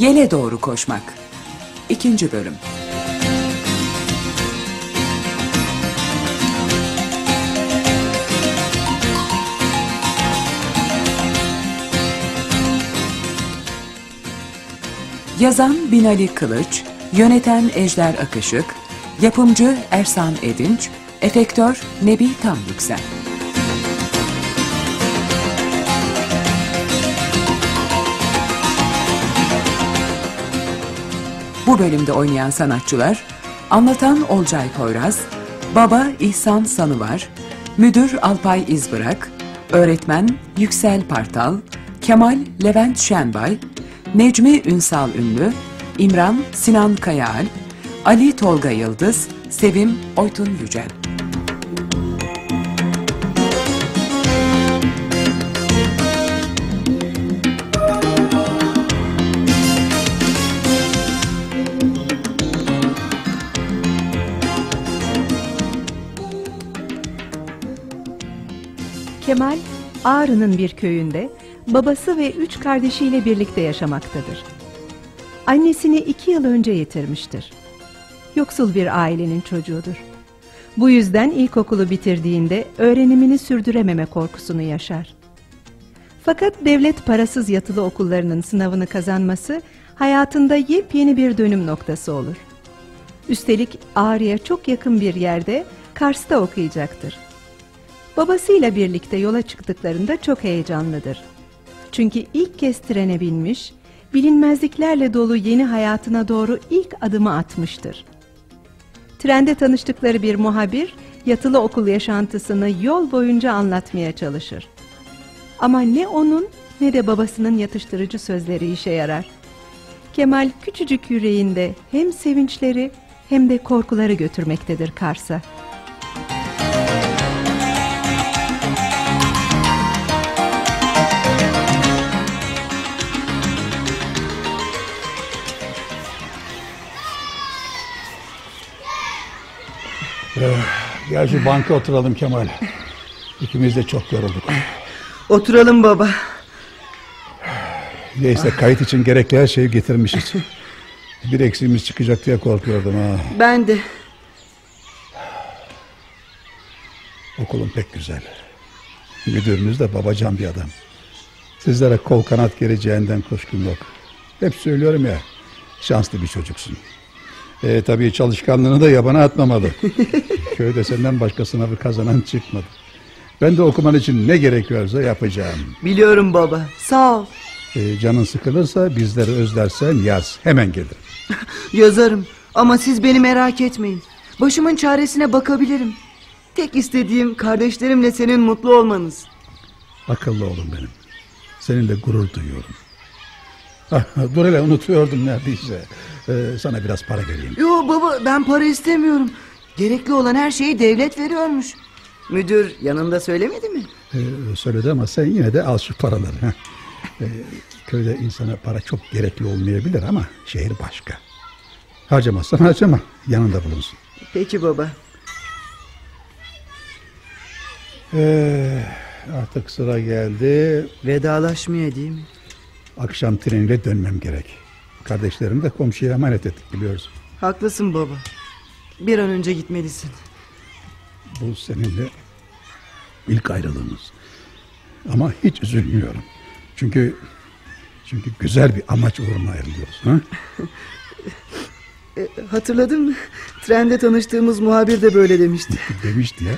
Yele doğru koşmak. İkinci bölüm. Yazan Binali Kılıç, yöneten Ejder Akışık, yapımcı Ersan Edinç, efektör Nebi Tam Yüksel. Bu bölümde oynayan sanatçılar Anlatan Olcay Poyraz, Baba İhsan Sanıvar, Müdür Alpay İzbırak, Öğretmen Yüksel Partal, Kemal Levent Şenbay, Necmi Ünsal Ünlü, İmran Sinan Kayaal, Ali Tolga Yıldız, Sevim Oytun Yücel. Kemal, Ağrı'nın bir köyünde babası ve üç kardeşiyle birlikte yaşamaktadır. Annesini iki yıl önce yitirmiştir. Yoksul bir ailenin çocuğudur. Bu yüzden ilkokulu bitirdiğinde öğrenimini sürdürememe korkusunu yaşar. Fakat devlet parasız yatılı okullarının sınavını kazanması hayatında yepyeni bir dönüm noktası olur. Üstelik Ağrı'ya çok yakın bir yerde Kars'ta okuyacaktır. Babasıyla birlikte yola çıktıklarında çok heyecanlıdır. Çünkü ilk kez trene binmiş, bilinmezliklerle dolu yeni hayatına doğru ilk adımı atmıştır. Trende tanıştıkları bir muhabir, yatılı okul yaşantısını yol boyunca anlatmaya çalışır. Ama ne onun ne de babasının yatıştırıcı sözleri işe yarar. Kemal küçücük yüreğinde hem sevinçleri hem de korkuları götürmektedir Kars'a. Gel şu banka oturalım Kemal. İkimiz de çok yorulduk. Oturalım baba. Neyse kayıt için gerekli her şeyi getirmişiz. Bir eksiğimiz çıkacak diye korkuyordum ha. Ben de. Okulun pek güzel. Müdürünüz de babacan bir adam. Sizlere kol kanat geleceğinden kuşkum yok. Hep söylüyorum ya şanslı bir çocuksun. E, tabii çalışkanlığını da yabana atmamalı. Köyde senden başka sınavı kazanan çıkmadı. Ben de okuman için ne gerekiyorsa yapacağım. Biliyorum baba. Sağ ol. E, canın sıkılırsa bizleri özlersen yaz. Hemen gelirim. Yazarım. Ama siz beni merak etmeyin. Başımın çaresine bakabilirim. Tek istediğim kardeşlerimle senin mutlu olmanız. Akıllı oğlum benim. Seninle gurur duyuyorum. Ah, dur hele unutuyordum neredeyse. Ee, sana biraz para vereyim. Yo baba ben para istemiyorum. Gerekli olan her şeyi devlet veriyormuş. Müdür yanında söylemedi mi? Ee, söyledi ama sen yine de al şu paraları. Ee, köyde insana para çok gerekli olmayabilir ama şehir başka. Harcamazsan harcama yanında bulunsun. Peki baba. Ee, artık sıra geldi. Vedalaşmaya değil mi? Akşam treniyle dönmem gerek. Kardeşlerimi de komşuya emanet ettik biliyorsun. Haklısın baba. Bir an önce gitmelisin. Bu seninle ilk ayrılığımız. Ama hiç üzülmüyorum. Çünkü çünkü güzel bir amaç uğruna ayrılıyoruz. Ha? E, hatırladın mı? Trende tanıştığımız muhabir de böyle demişti. Demişti ya.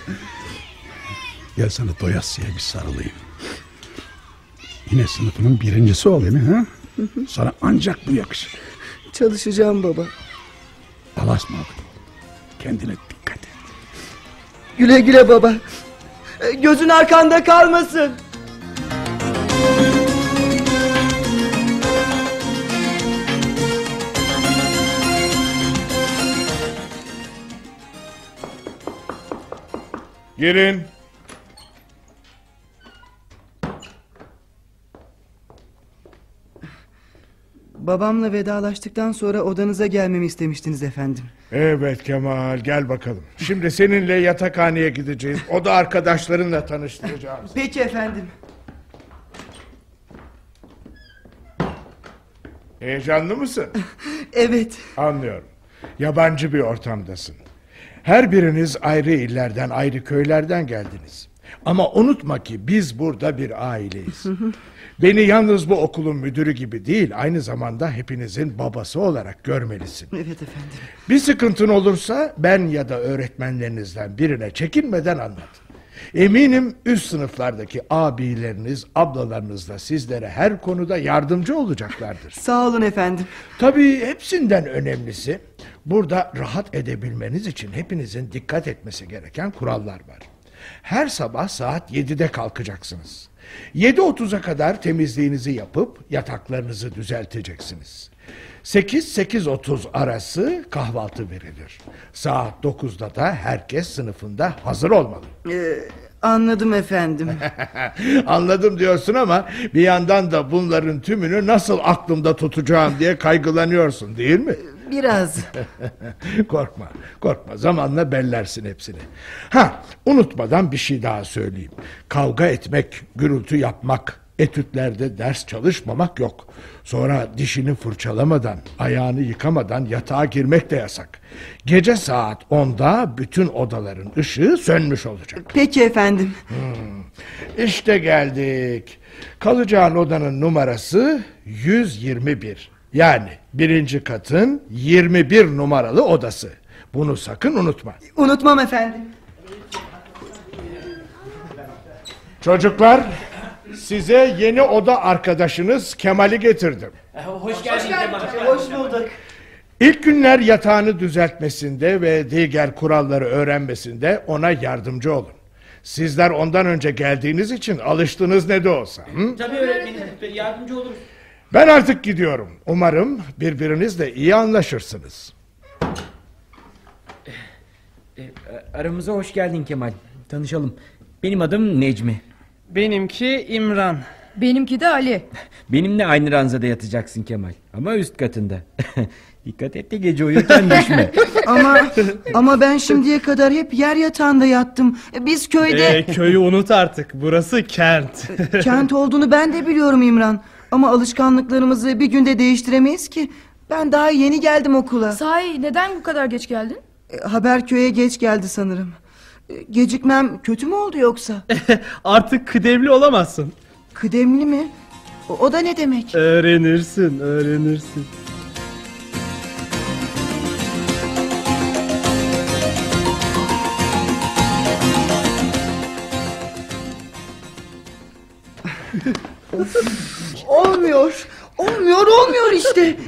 Gel sana doyasıya bir sarılayım. Yine sınıfının birincisi olayım ha? Sana ancak bu yakışır. Çalışacağım baba. Allah'a. Kendine dikkat et. Güle güle baba. Ee, gözün arkanda kalmasın. Girin. Babamla vedalaştıktan sonra odanıza gelmemi istemiştiniz efendim. Evet Kemal gel bakalım. Şimdi seninle yatakhaneye gideceğiz. O da arkadaşlarınla tanıştıracağız. Peki efendim. Heyecanlı mısın? Evet. Anlıyorum. Yabancı bir ortamdasın. Her biriniz ayrı illerden, ayrı köylerden geldiniz. Ama unutma ki biz burada bir aileyiz. Beni yalnız bu okulun müdürü gibi değil, aynı zamanda hepinizin babası olarak görmelisin. Evet efendim. Bir sıkıntın olursa ben ya da öğretmenlerinizden birine çekinmeden anlat. Eminim üst sınıflardaki abileriniz, ablalarınız da sizlere her konuda yardımcı olacaklardır. Sağ olun efendim. Tabii hepsinden önemlisi burada rahat edebilmeniz için hepinizin dikkat etmesi gereken kurallar var. Her sabah saat 7'de kalkacaksınız. 7.30'a kadar temizliğinizi yapıp yataklarınızı düzelteceksiniz. 8-8.30 arası kahvaltı verilir. Saat 9'da da herkes sınıfında hazır olmalı. Ee, anladım efendim. Anladım diyorsun ama bir yandan da bunların tümünü nasıl aklımda tutacağım diye kaygılanıyorsun değil mi? Biraz. korkma, korkma. Zamanla bellersin hepsini. Ha, unutmadan bir şey daha söyleyeyim. Kavga etmek, gürültü yapmak, etütlerde ders çalışmamak yok. Sonra dişini fırçalamadan, ayağını yıkamadan yatağa girmek de yasak. Gece saat 10'da bütün odaların ışığı sönmüş olacak. Peki efendim. İşte geldik. Kalacağın odanın numarası 121. Yani birinci katın 21 numaralı odası. Bunu sakın unutma. Unutmam efendim. Çocuklar size yeni oda arkadaşınız Kemal'i getirdim. Hoş geldin Kemal. Hoş bulduk. İlk günler yatağını düzeltmesinde ve diğer kuralları öğrenmesinde ona yardımcı olun. Sizler ondan önce geldiğiniz için alıştınız ne de olsa. Hı? Tabii öğretmenim. Yardımcı oluruz. Ben artık gidiyorum. Umarım birbirinizle iyi anlaşırsınız. E, Aramıza hoş geldin Kemal. Tanışalım. Benim adım Necmi. Benimki İmran. Benimki de Ali. Benimle aynı ranzada yatacaksın Kemal. Ama üst katında. Dikkat et de gece uyurken düşme. Ama ama ben şimdiye kadar hep yer yatağında yattım. Biz köyde Ee, köyü unut artık. Burası kent. kent olduğunu ben de biliyorum İmran. Ama alışkanlıklarımızı bir günde değiştiremeyiz ki. Ben daha yeni geldim okula. Sahi neden bu kadar geç geldin? E, Haber köye geç geldi sanırım. E, Gecikmem kötü mü oldu yoksa? artık kıdemli olamazsın. Kıdemli mi? O, o da ne demek? Öğrenirsin, öğrenirsin.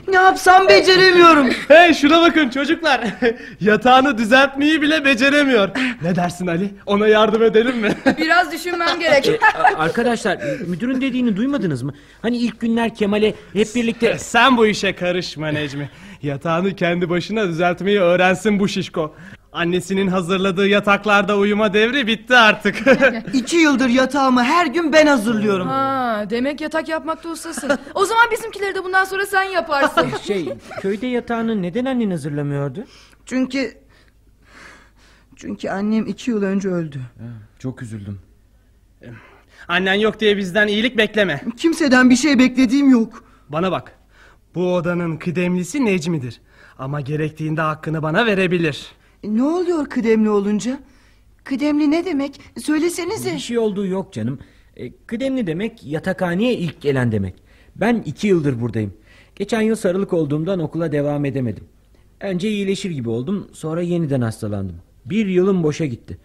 Ne yapsam beceremiyorum. Hey şuna bakın çocuklar. Yatağını düzeltmeyi bile beceremiyor. Ne dersin Ali? Ona yardım edelim mi? Biraz düşünmem gerek. E, Arkadaşlar müdürün dediğini duymadınız mı? Hani ilk günler Kemal'e hep birlikte... Sen bu işe karışma Necmi. Yatağını kendi başına düzeltmeyi öğrensin bu şişko. Annesinin hazırladığı yataklarda uyuma devri bitti artık. İki yıldır yatağımı her gün ben hazırlıyorum. Ha, demek yatak yapmakta ustasın. O zaman bizimkileri de bundan sonra sen yaparsın. Şey köyde yatağını neden annen hazırlamıyordu? Çünkü... Çünkü annem iki yıl önce öldü. Çok üzüldüm. Annen yok diye bizden iyilik bekleme. Kimseden bir şey beklediğim yok. Bana bak. Bu odanın kıdemlisi Necmi'dir. Ama gerektiğinde hakkını bana verebilir. Ne oluyor kıdemli olunca? Kıdemli ne demek? Söylesenize. Bir şey olduğu yok canım. E, kıdemli demek yatakhaneye ilk gelen demek. Ben iki yıldır buradayım. Geçen yıl sarılık olduğumdan okula devam edemedim. Önce iyileşir gibi oldum sonra yeniden hastalandım. Bir yılım boşa gitti.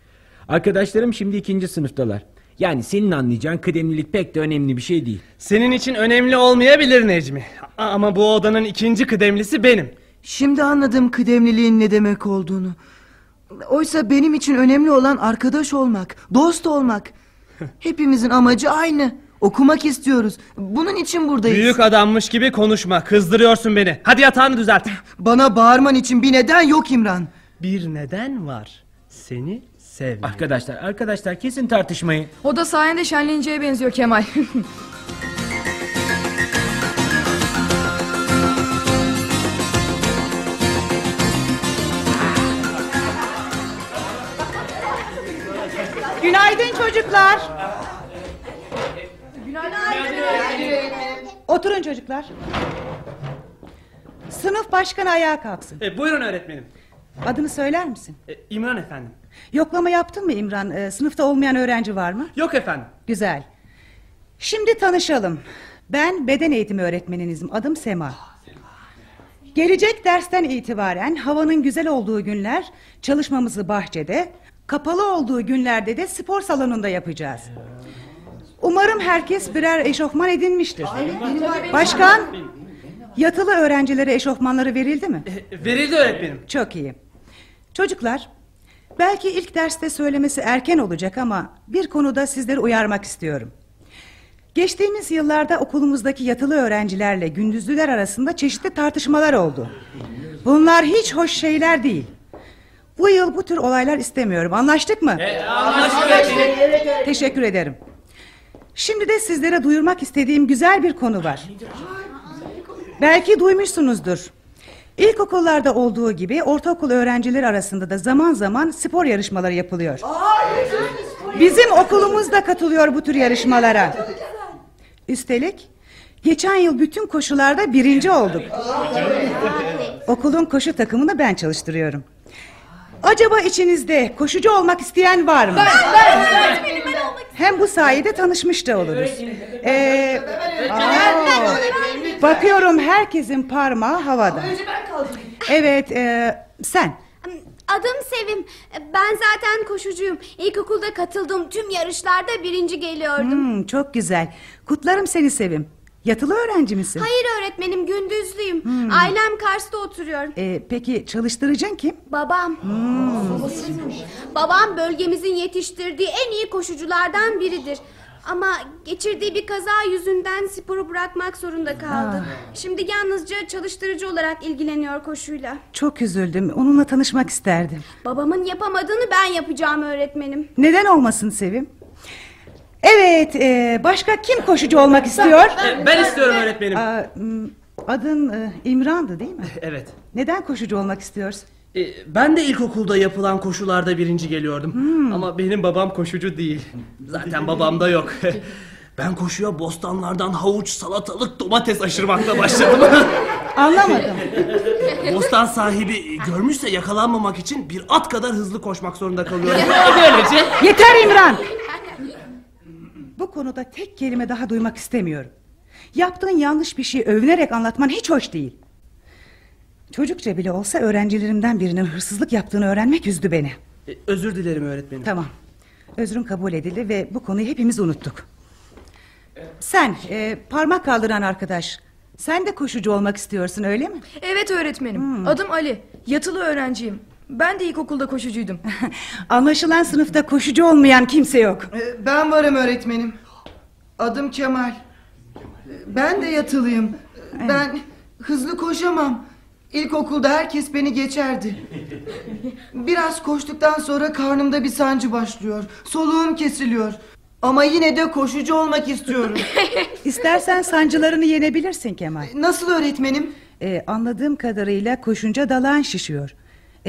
Arkadaşlarım şimdi ikinci sınıftalar. Yani senin anlayacağın kıdemlilik pek de önemli bir şey değil. Senin için önemli olmayabilir Necmi. Ama bu odanın ikinci kıdemlisi benim. Şimdi anladım kıdemliliğin ne demek olduğunu. Oysa benim için önemli olan arkadaş olmak, dost olmak. Hepimizin amacı aynı. Okumak istiyoruz. Bunun için buradayız. Büyük adammış gibi konuşma. Kızdırıyorsun beni. Hadi yatağını düzelt. Bana bağırman için bir neden yok İmran. Bir neden var. Seni sevmedim. Arkadaşlar arkadaşlar kesin tartışmayı. O da sayende şenleneceğe benziyor Kemal. Günaydın çocuklar. Oturun çocuklar. Sınıf başkanı ayağa kalksın. E, buyurun öğretmenim. Adını söyler misin? E, İmran efendim. Yoklama yaptın mı İmran? Ee, sınıfta olmayan öğrenci var mı? Yok efendim. Güzel. Şimdi tanışalım. Ben beden eğitimi öğretmeninizim. Adım Sema. Gelecek dersten itibaren havanın güzel olduğu günler çalışmamızı bahçede, kapalı olduğu günlerde de spor salonunda yapacağız. Umarım herkes birer eşofman edinmiştir. Başkan, yatılı öğrencilere eşofmanları verildi mi? E, verildi öğretmenim. Çok iyi. Çocuklar, belki ilk derste söylemesi erken olacak ama bir konuda sizleri uyarmak istiyorum. Geçtiğimiz yıllarda okulumuzdaki yatılı öğrencilerle gündüzlüler arasında çeşitli tartışmalar oldu. Bunlar hiç hoş şeyler değil. Bu yıl bu tür olaylar istemiyorum. Anlaştık mı? Teşekkür ederim. Şimdi de sizlere duyurmak istediğim güzel bir konu var. Belki duymuşsunuzdur. İlkokullarda olduğu gibi ortaokul öğrencileri arasında da zaman zaman spor yarışmaları yapılıyor. Bizim okulumuz da katılıyor bu tür yarışmalara. Üstelik geçen yıl bütün koşularda birinci olduk. Okulun koşu takımını ben çalıştırıyorum. Acaba içinizde koşucu olmak isteyen var mı? Hem bu sayede tanışmış da oluruz. Ee, aa, bakıyorum herkesin parmağı havada. Evet, e, sen. Adım Sevim. Ben zaten koşucuyum. İlkokulda katıldığım tüm yarışlarda birinci geliyordum. Hmm, çok güzel. Kutlarım seni Sevim. Yatılı öğrenci misin? Hayır öğretmenim gündüzlüyüm. Ailem Kars'ta oturuyor. Ee, peki çalıştırıcın kim? Babam. Babam bölgemizin yetiştirdiği en iyi koşuculardan biridir. Ama geçirdiği bir kaza yüzünden sporu bırakmak zorunda kaldı. Şimdi yalnızca çalıştırıcı olarak ilgileniyor koşuyla. Çok üzüldüm. Onunla tanışmak isterdim. Babamın yapamadığını ben yapacağım öğretmenim. Neden olmasın Sevim? Evet, e, başka kim koşucu olmak istiyor? E, ben istiyorum öğretmenim. Aa, adın e, İmran'dı değil mi? Evet. Neden koşucu olmak istiyorsun? E, ben de ilkokulda yapılan koşularda birinci geliyordum. Ama benim babam koşucu değil. Zaten babam da yok. ben koşuya bostanlardan havuç, salatalık, domates aşırmakla başladım. Anlamadım. Bostan sahibi görmüşse yakalanmamak için bir at kadar hızlı koşmak zorunda kalıyorum. Böylece Yeter İmran! Bu konuda tek kelime daha duymak istemiyorum. Yaptığın yanlış bir şey övünerek anlatman hiç hoş değil. Çocukça bile olsa öğrencilerimden birinin hırsızlık yaptığını öğrenmek üzdü beni. E, özür dilerim öğretmenim. Tamam. Özrün kabul edildi ve bu konuyu hepimiz unuttuk. Sen e, parmak kaldıran arkadaş. Sen de koşucu olmak istiyorsun öyle mi? evet öğretmenim. Hmm. Adım Ali. Yatılı öğrenciyim. Ben de ilkokulda koşucuydum. Anlaşılan sınıfta koşucu olmayan kimse yok. Ee, Ben varım öğretmenim. Adım Kemal. Ben de yatılıyım. Ben hızlı koşamam. İlkokulda herkes beni geçerdi. Biraz koştuktan sonra karnımda bir sancı başlıyor. Soluğum kesiliyor. Ama yine de koşucu olmak istiyorum. İstersen sancılarını yenebilirsin Kemal. Nasıl öğretmenim? Ee, anladığım kadarıyla koşunca dalağın şişiyor.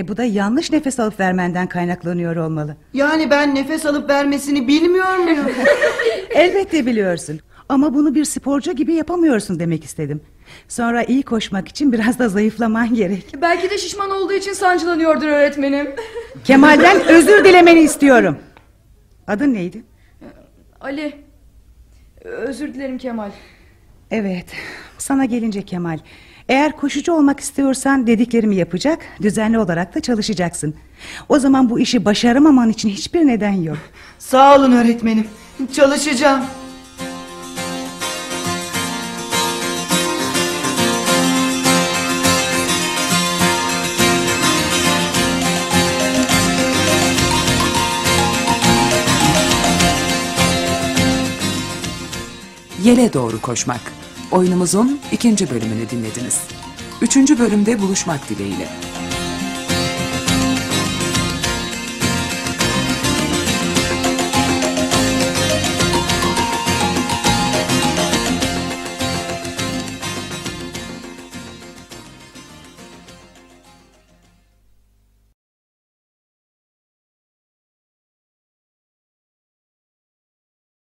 E bu da yanlış nefes alıp vermenden kaynaklanıyor olmalı. Yani ben nefes alıp vermesini bilmiyor muyum? Elbette biliyorsun. Ama bunu bir sporcu gibi yapamıyorsun demek istedim. Sonra iyi koşmak için biraz da zayıflaman gerek. Belki de şişman olduğu için sancılanıyordur öğretmenim. Kemal'den özür dilemeni istiyorum. Adın neydi? Ali. Özür dilerim Kemal. Evet, sana gelince Kemal. Eğer koşucu olmak istiyorsan dediklerimi yapacak, düzenli olarak da çalışacaksın. O zaman bu işi başaramaman için hiçbir neden yok. Sağ olun öğretmenim. Çalışacağım. Yele doğru koşmak. Oyunumuzun ikinci bölümünü dinlediniz. Üçüncü bölümde buluşmak dileğiyle.